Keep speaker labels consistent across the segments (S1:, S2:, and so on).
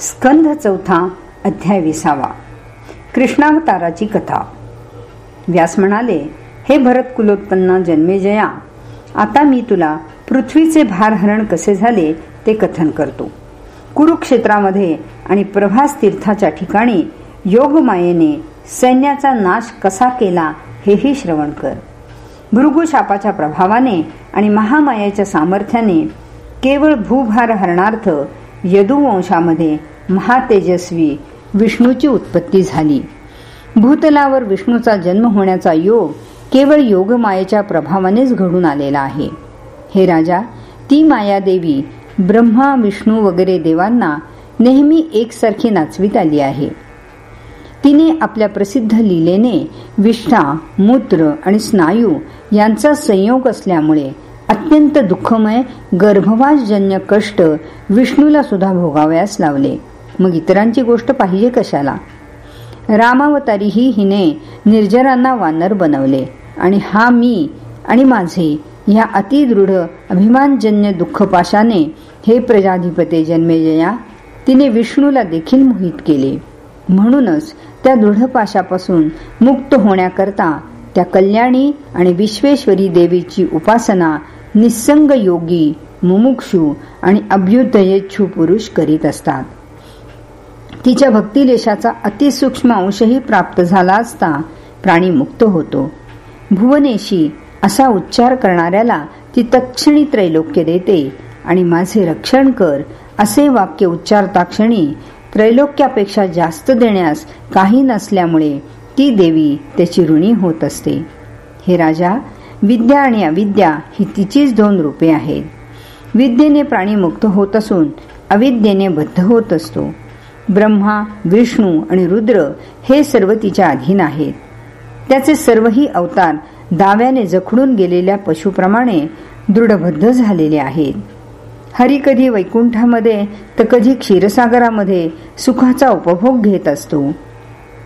S1: स्कंध चौथा अध्याय विसावा. कृष्णावताराची कथा. व्यास म्हणाले हे भरत कुलोत्पन्ना जन्मेजया आता मी तुला पृथ्वीचे भारहरण कसे झाले ते कथन करतो. कुरुक्षेत्रामध्ये आणि प्रभास तीर्थाच्या ठिकाणी योगमायेने सैन्याचा नाश कसा केला हेही श्रवण कर. भृगुशापाच्या प्रभावाने आणि महामायाच्या सामर्थ्याने केवळ भूभार हरणार्थ यदुवंशामध्ये महातेजस्वी विष्णूची उत्पत्ती झाली. भूतलावर विष्णूचा जन्म होण्याचा योग केवळ योगमायेच्या प्रभावानेच घडून आलेला आहे. हे राजा ती मायादेवी ब्रह्मा विष्णू वगैरे देवांना नेहमी एकसारखी नाचवीत आली आहे. तिने आपल्या प्रसिद्ध लीलेने विष्ठा मूत्र आणि स्नायू यांचा संयोग असल्यामुळे अत्यंत दुःखमय गर्भवासजन्य कष्ट विष्णूला सुद्धा भोगावयास लावले. मग इतरांची गोष्ट पाहिजे कशाला? रामावतारीही हिने निर्जरांना वानर बनवले. आणि हा मी आणि माझे ह्या अतिदृढ अभिमानजन्य दुःखपाशाने हे प्रजाधिपते जन्मेजया तिने विष्णूला देखील मोहित केले. म्हणूनच त्या दृढपाशापासून मुक्त होण्याकरता त्या कल्याणी आणि विश्वेश्वरी देवीची उपासना निसंग योगी मुमुक्षू आणि अभ्युदयेच्छू पुरुष करीत असतात. तिच्या भक्तिलेशाचा अतिसूक्ष्म अंशही प्राप्त झाला असता प्राणी मुक्त होतो. भुवनेशी असा उच्चार करणाऱ्याला ती तत्क्षणी त्रैलोक्य देते आणि माझे रक्षण कर असे वाक्य उच्चारता क्षणी त्रैलोक्यापेक्षा जास्त देण्यास काही नसल्यामुळे ती देवी त्याची ऋणी होत असते. हे राजा विद्या आणि अविद्या ही तिचीच दोन रूपे आहेत. विद्येने प्राणी मुक्त होत असून अविद्येने बद्ध होत असतो. ब्रह्मा विष्णू आणि रुद्र हे सर्व तिच्या अधीन आहेत. त्याचे सर्वही अवतार दाव्याने जखडून गेलेल्या पशुप्रमाणे दृढबद्ध झालेले आहेत. हरी कधी वैकुंठामध्ये तर कधी क्षीरसागरामध्ये सुखाचा उपभोग घेत असतो.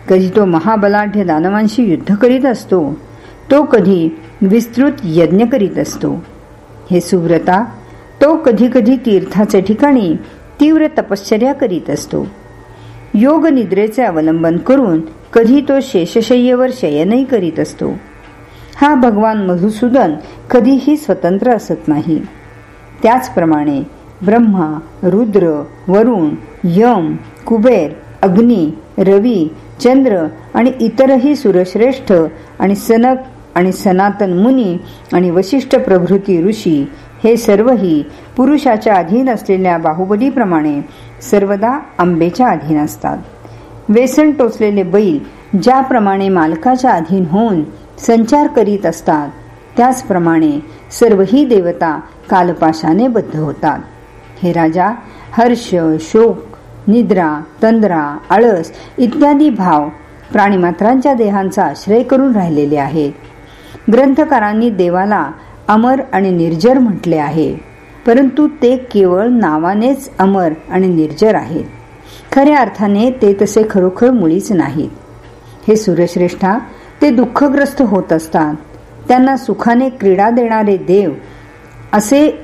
S1: कधी तो महाबलाढ्य दानवांशी युद्ध करीत असतो तो कधी विस्तृत यज्ञ करीत असतो. हे सुव्रता तो कधी कधी तीर्थाचे ठिकाणी तीव्र तपश्चर्या करीत असतो. योग निद्रेचे अवलंबन करून कधी तो शेषशय्येवर शयनही करीत असतो. हा भगवान मधुसूदन कधीही स्वतंत्र असत नाही. त्याचप्रमाणे ब्रह्मा रुद्र वरुण यम कुबेर अग्नी रवी चंद्र आणि इतरही सुरश्रेष्ठ आणि सनक आणि सनातन मुनी आणि वशिष्ठ प्रभृती ऋषी हे सर्वही पुरुषाच्या अधीन असलेल्या बाहुबलीप्रमाणे सर्वदा आंबेच्या अधीन असतात. वेसण टोचलेले बैल ज्याप्रमाणे मालकाच्या अधीन होऊन संचार करीत असतात त्याचप्रमाणे सर्वही देवता कालपाशाने बद्ध होतात. हे राजा हर्ष शोक निद्रा तंद्रा आळस इत्यादी भाव प्राणीमात्रांच्या देहांचा आश्रय करून राहिलेले आहेत. ग्रंथकारांनी देवाला अमर आणि निर्जर म्हटले आहे. परंतु ते केवळ नावानेच अमर आणि निर्जर आहेत. खऱ्या अर्थाने ते तसे खरोखर मुळीच नाहीत. हे सूर्यश्रेष्ठा ते दुःखग्रस्त होत असतात. त्यांना सुखाने क्रीडा देणारे देव असे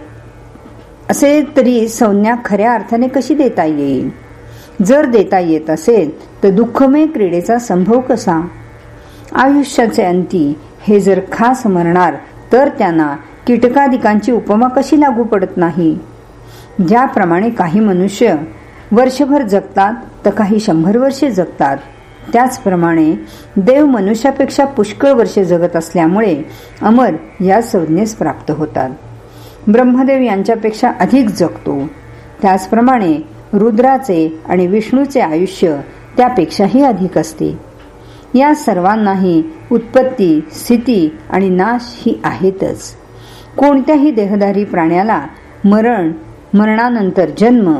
S1: असे तरी संज्ञा खऱ्या अर्थाने कशी देता येईल? जर देता येत असेल तर दुःखमय क्रीडेचा संभव कसा? आयुष्याचे अंती हे जर खास मरणार तर त्यांना कीटकादिकांची उपमा कशी लागू पडत नाही? ज्याप्रमाणे काही मनुष्य वर्षभर जगतात तर काही शंभर वर्षे जगतात. त्याचप्रमाणे देव मनुष्यापेक्षा पुष्कळ वर्षे जगत असल्यामुळे अमर या संज्ञेस प्राप्त होतात. ब्रह्मदेव यांच्यापेक्षा अधिक जगतो. त्याचप्रमाणे रुद्राचे आणि विष्णूचे आयुष्य त्यापेक्षाही अधिक असते. या सर्वांनाही उत्पत्ती स्थिती आणि नाश ही आहेतच. कोणत्याही देहधारी प्राण्याला मरण मरणानंतर जन्म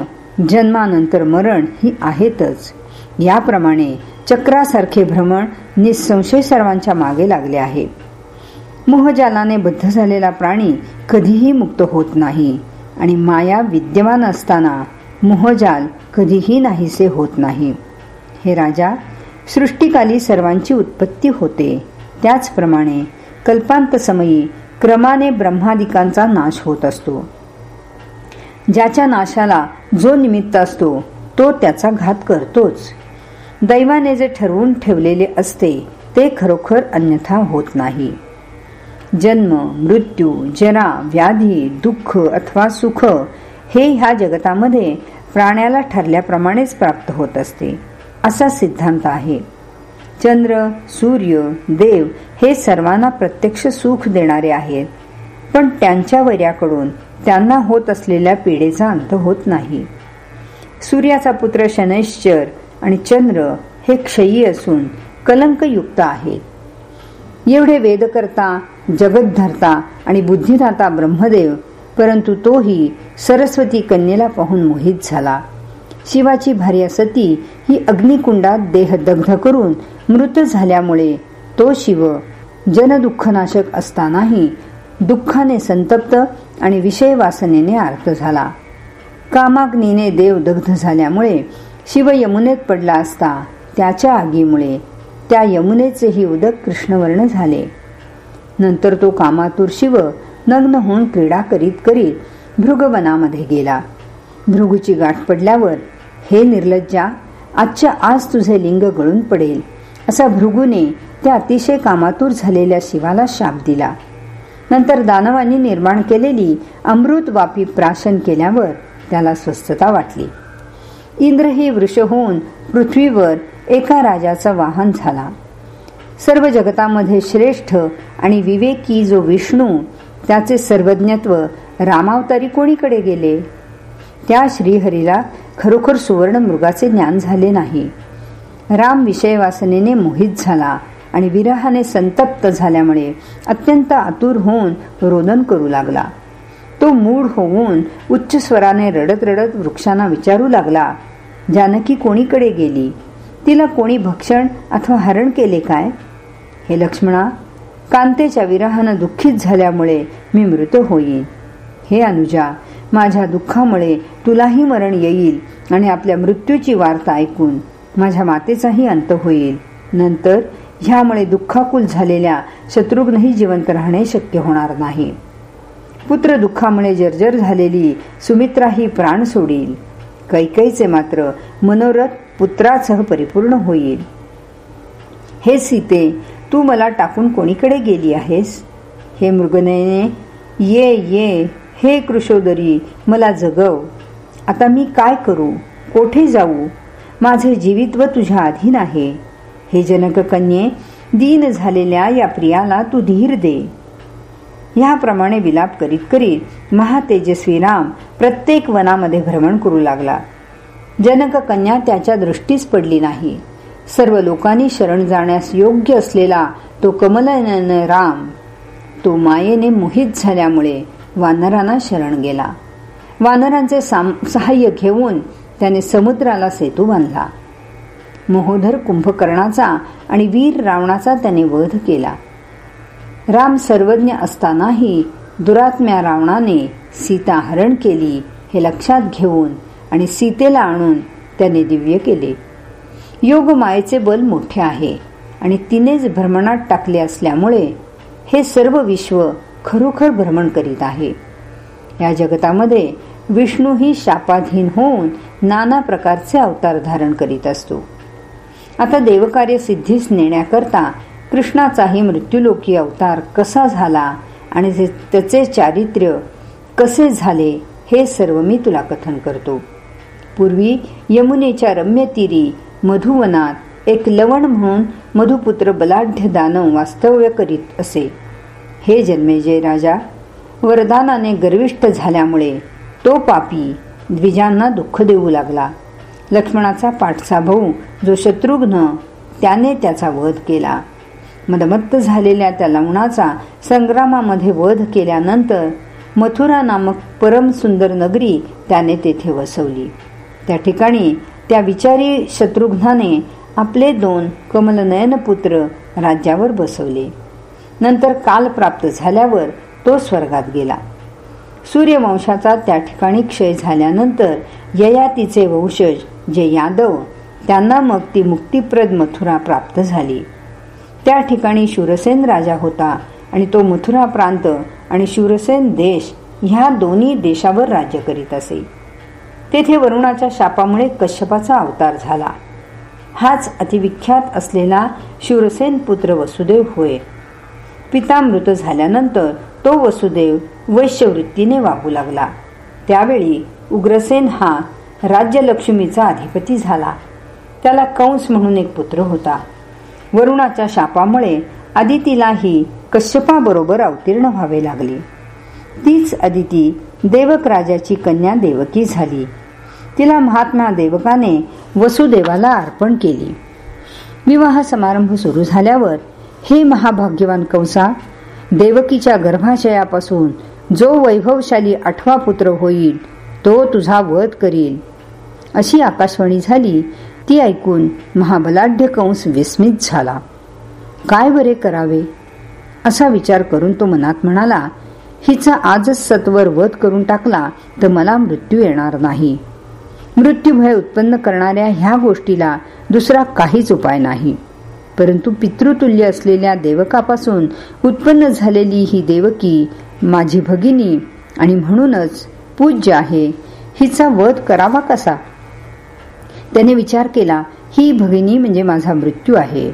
S1: जन्मानंतर मरण ही आहेतच. याप्रमाणे चक्रासारखे भ्रमण निसंशय सर्वांच्या मागे लागले आहे. मोहजालाने बद्ध झालेला प्राणी कधीही मुक्त होत नाही आणि माया विद्यमान असताना मोहजाल कधीही नाहीसे होत नाही. हे राजा सृष्टिकाली सर्वांची उत्पत्ती होते. त्याचप्रमाणे कल्पांत समयी क्रमाने ब्रह्मादिकांचा नाश होत असतो. ज्याच्या नाशाला जो निमित्त असतो तो त्याचा घात करतोच. दैवाने जे ठरवून ठेवलेले असते ते खरोखर अन्यथा होत नाही. जन्म मृत्यू जरा व्याधी दुःख अथवा सुख हे ह्या जगतामध्ये प्राण्याला ठरल्याप्रमाणेच प्राप्त होत असते. असा सिद्धांत आहे. चंद्र सूर्य देव हे सर्वांना प्रत्यक्ष सुख देणारे आहेत. पण त्यांच्या वैर्याकडून त्यांना होत असलेल्या पिढेचा अंत होत नाही. सूर्याचा पुत्र शनैश्चर आणि चंद्र हे क्षयी असून कलंकयुक्त आहेत. एवढे वेदकर्ता जगद्धर्ता आणि बुद्धिदाता ब्रह्मदेव परंतु तोही सरस्वती कन्येला पाहून मोहित झाला. शिवाची भार्या सती ही अग्निकुंडात देह दग्ध करून मृत झाल्यामुळे तो शिव जनदुःखनाशक असतानाही दुःखाने संतप्त आणि विषय वासनेने आर्त झाला. कामाग्नीने देव दग्ध झाल्यामुळे शिव यमुनेत पडला असता त्याच्या आगीमुळे त्या यमुनेचेही उदक कृष्णवर्ण झाले. नंतर तो कामातूर शिव नग्न होऊन क्रीडा करीत करीत भृगवनामध्ये गेला. भृगूची गाठ पडल्यावर हे निर्लज्जा आजच्या आज तुझे लिंग गळून पडेल. असा भृगूने त्या अतिशय कामातूर झालेल्या शिवाला शाप दिला. नंतर दानवांनी निर्माण केलेली अमृत वापी प्राशन केल्यावर त्याला स्वस्थता वाटली. इंद्र ही वृष होऊन पृथ्वीवर एका राजाचा वाहन झाला. सर्व जगतामध्ये श्रेष्ठ आणि विवेकी जो विष्णू त्याचे सर्वज्ञत्व रामावतारी कोणीकडे गेले? त्या श्रीहरीला खरोखर सुवर्ण मृगाचे ज्ञान झाले नाही. राम विषय वासनेने मोहित झाला आणि विरहाने संतप्त झाल्यामुळे अत्यंत आतुर होऊन रोदन करू लागला. तो मूड होऊन उच्च स्वराने रडत रडत वृक्षांना विचारू लागला जानकी कोणीकडे गेली? तिला कोणी भक्षण अथवा हरण केले काय? हे लक्ष्मणा कांतेच्या विरहानं दुःखीत झाल्यामुळे मी मृत होईन. हे अनुजा माझ्या दुःखामुळे तुलाही मरण येईल आणि आपल्या मृत्यूची वार्ता ऐकून माझ्या मातेचाही अंत होईल. नंतर ह्यामुळे दुःखाकुल झालेल्या शत्रुघ्नही जिवंत राहणे शक्य होणार नाही. पुत्र दुःखामुळे जर्जर झालेली सुमित्रा ही प्राण सोडील. कैकईचे मात्र मनोरथ पुत्रासह परिपूर्ण होईल. हे सीते तू मला टाकून कोणीकडे गेली आहेस? हे मृगनयने ये ये. हे कृशोदरी मला जगव. आता मी काय करू? कोठे जाऊ? माझे जीवित्व तुझ्या अधीन आहे. हे जनक कन्ये दीन झालेल्या या प्रियाला तू धीर दे. ह्याप्रमाणे विलाप करीत करीत महातेजस्वी राम प्रत्येक वनामध्ये भ्रमण करू लागला. जनक कन्या त्याच्या दृष्टीस पडली नाही. सर्व लोकांनी शरण जाण्यास योग्य असलेला तो कमलनयन राम. तो मायेने मोहित झाल्यामुळे वानरांना शरण गेला. वानरांचे सहाय्य घेऊन त्याने समुद्राला सेतू बांधला. महोदर कुंभकर्णाचा आणि वीर रावणाचा त्याने वध केला. राम सर्वज्ञ असतानाही दुरात्म्या रावणाने सीता हरण केली हे लक्षात घेऊन आणि सीतेला आणून त्याने दिव्य केले. योग मायेचे बल मोठे आहे आणि तिनेच भ्रमणात टाकले असल्यामुळे हे सर्व विश्व खरोखर भ्रमण करीत आहे. या जगतामध्ये विष्णू ही शापाधीन होऊन नाना प्रकारचे अवतार धारण करीत असतो. आता देवकार्य सिद्धीस नेण्याकरता कृष्णाचाही मृत्यूलोकी अवतार कसा झाला आणि त्याचे चारित्र्य कसे झाले हे सर्व मी तुला कथन करतो. पूर्वी यमुनेच्या रम्य तीरी मधुवनात एक लवण म्हणून मधुपुत्र बलाढ्य दानव वास्तव्य करीत असे. हे जन्मेजय राजा वरदानाने गर्विष्ठ झाल्यामुळे तो पापी द्विजांना दुःख देऊ लागला. लक्ष्मणाचा पाठचा भाऊ जो शत्रुघ्न त्याने त्याचा वध केला. मदमत्त झालेल्या त्या लवणाचा संग्रामामध्ये वध केल्यानंतर मथुरा नामक परम सुंदर नगरी त्याने तेथे वसवली. त्या ठिकाणी त्या विचारी शत्रुघ्नाने आपले दोन कमलनयन पुत्र राज्यावर बसवले. नंतर काल प्राप्त झाल्यावर तो स्वर्गात गेला. सूर्यवंशाचा त्या ठिकाणी क्षय झाल्यानंतर ययातीचे वंशज जे यादव त्यांना मग ती मुक्तिप्रद मथुरा प्राप्त झाली. त्या ठिकाणी शूरसेन राजा होता आणि तो मथुरा प्रांत आणि शूरसेन देश ह्या दोन्ही देशावर राज्य करीत असे. तेथे वरुणाच्या शापामुळे कश्यपाचा अवतार झाला. हाच अतिविख्यात असलेला शूरसेन पुत्र वसुदेव होय पिता मृत झाल्यानंतर तो वसुदेव वैश्यवृत्तीने वागू लागला. त्यावेळी उग्रसेन हा राज्यलक्ष्मीचा अधिपती झाला. त्याला कंस म्हणून एक पुत्र होता. वरुणाच्या शापामुळे आदितीलाही कश्यपाबरोबर अवतीर्ण व्हावे लागले. तीच अदिती देवक राजाची कन्या देवकी झाली. तिला महात्मा देवकाने वसुदेवाला अर्पण केली. विवाह समारंभ सुरू झाल्यावर हे महाभाग्यवान कंसा देवकीच्या गर्भाशयापासून जो वैभवशाली आठवा पुत्र होईल तो तुझा वध करील. अशी आकाशवाणी झाली ती ऐकून महाबलाढ्य कंस विस्मित झाला. काय बरे करावे? असा विचार करून तो मनात म्हणाला हिचा आजच सत्वर वध करून टाकला तर मला मृत्यू येणार नाही. मृत्यूभय उत्पन्न करणाऱ्या ह्या गोष्टीला दुसरा काहीच उपाय नाही. परंतु पितृतुल्य असलेल्या देवकापासून उत्पन्न झालेली ही देवकी माझी भगिनी आणि म्हणूनच पूज्य आहे. हिचा वध करावा कसा? त्याने विचार केला ही भगिनी म्हणजे माझा मृत्यू आहे.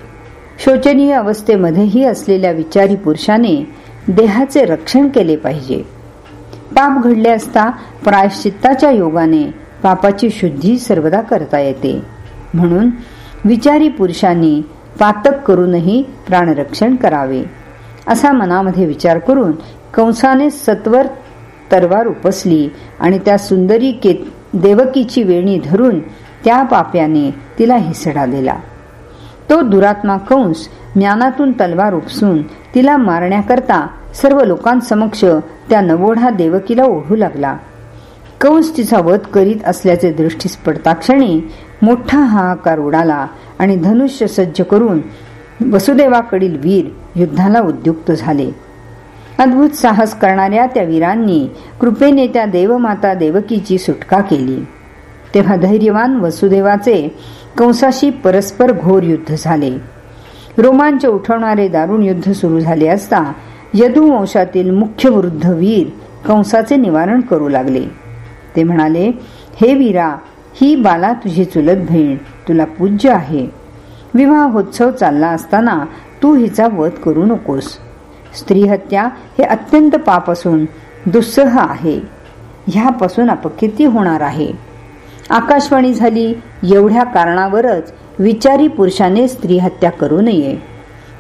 S1: शोचनीय अवस्थेमध्येही असलेल्या विचारी पुरुषाने देहाचे रक्षण केले पाहिजे. पाप घडले असता प्रायश्चित्ताच्या योगाने पापाची शुद्धी सर्वदा करता येते. म्हणून विचारी पुरुषांनी पातक करूनही प्राणरक्षण करावे. असा मनामध्ये विचार करून कंसाने सत्वर तरवार उपसली आणि त्या सुंदरी देवकीची वेणी धरून त्या पाप्याने तिला हिसडा दिला. तो दुरात्मा कंस ज्ञानातून तलवार उपसून तिला मारण्याकरता सर्व लोकांसमक्ष त्या नवोढा देवकीला ओढू लागला. कंस तिचा वध करीत असल्याचे दृष्टीस पडता क्षणी मोठा हाहाकार उडाला आणि धनुष्य सज्ज करून वसुदेवाकडील वीर युद्धाला उद्युक्त झाले. अद्भुत साहस करणाऱ्या त्या वीरांनी कृपेने त्या देवमाता देवकीची सुटका केली. तेव्हा धैर्यवान वसुदेवाचे कंसाशी परस्पर घोर युद्ध झाले. रोमांच उठवणारे दारुण युद्ध सुरू झाले असता यदुवंशातील मुख्य वृद्ध वीर कंसाचे निवारण करू लागले. ते म्हणाले हे वीरा ही बाला तुझी चुलत बहीण तुला पूज्य आहे. विवाहोत्सव चालला असताना तू हिचा वध करू नकोस. स्त्री हत्या हे अत्यंत पाप असून दुस्सह आहे. ह्यापासून अपकीर्ती होणार आहे. आकाशवाणी झाली एवढ्या कारणावरच विचारी पुरुषाने स्त्री हत्या करू नये.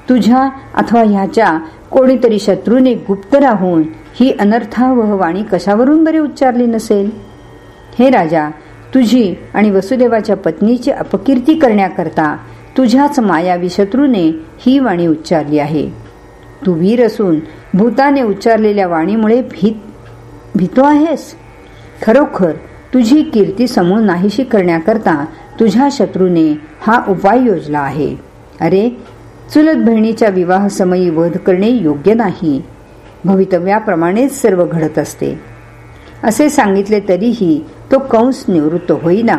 S1: तुझ्या अथवा ह्याच्या कोणीतरी शत्रूने गुप्त राहून ही अनर्थावह वाणी कशावरून बरे उच्चारली नसेल? हे राजा तुझी आणि वसुदेवाच्या पत्नीची अपकीर्ती करण्याकरता तुझ्याच मायावी शत्रूने ही वाणी उच्चारली आहे. तू वीर असून भूताने उच्चारलेल्या वाणीमुळे भीत भीतो आहेस? खरोखर तुझी कीर्ती समूळ नाहीशी करण्याकरता तुझ्या शत्रूने हा उपाय योजला आहे. अरे चुलत बहिणीच्या विवाह समयी वध करणे योग्य नाही. भवितव्याप्रमाणेच सर्व घडत असते. असे सांगितले तरीही तो कंस निवृत्त होईना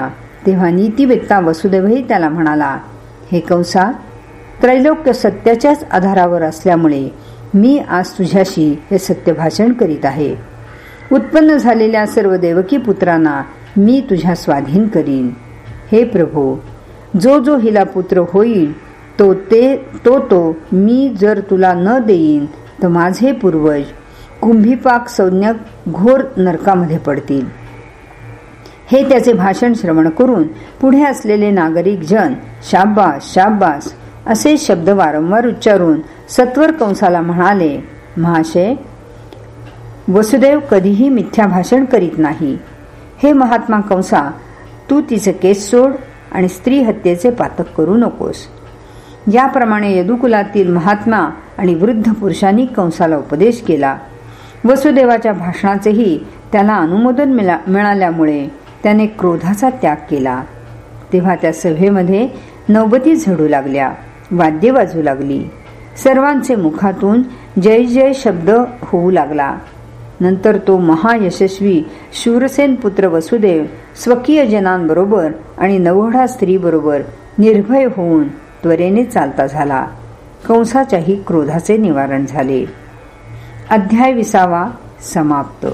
S1: तेव्हा नीतिवेत्ता वसुदेवही त्याला म्हणाला हे कंसा त्रैलोक्य सत्याच्याच आधारावर असल्यामुळे मी आज तुझ्याशी हे सत्य भाषण करीत आहे. उत्पन्न झालेल्या सर्व देवकी पुत्रांना मी तुझ्या स्वाधीन करीन. हे प्रभू जो जो हिला पुत्र होईल तो ते तो तो मी जर तुला न देईन तर माझे पूर्वज कुंभीपाक संज्ञक घोर नरकामध्ये पडतील. हे त्याचे भाषण श्रवण करून पुढे असलेले नागरिक जन शाब्बास शाब्बास असे शब्द वारंवार उच्चारून सत्वर कंसाला म्हणाले महाशय वसुदेव कधीही मिथ्या भाषण करीत नाही. हे महात्मा कंसा तू तिचे केस सोड आणि स्त्री हत्येचे पातक करू नकोस याप्रमाणे यदुकुलातील महात्मा आणि वृद्ध पुरुषांनी कंसाला उपदेश केला. वसुदेवाच्या भाषणाचेही त्याला अनुमोदन मिळाल्यामुळे त्याने क्रोधाचा त्याग केला. तेव्हा त्या सभेमध्ये नवबती झडू लागल्या वाद्य वाजू लागली. सर्वांचे मुखातून जय जय शब्द होऊ लागला. नंतर तो महायशस्वी शूरसेन पुत्र वसुदेव स्वकीय जनांबरोबर आणि नवोढा स्त्रीबरोबर निर्भय होऊन त्वरेने चालता झाला. कंसाच्याही क्रोधाचे निवारण झाले. अध्याय विसावा समाप्त.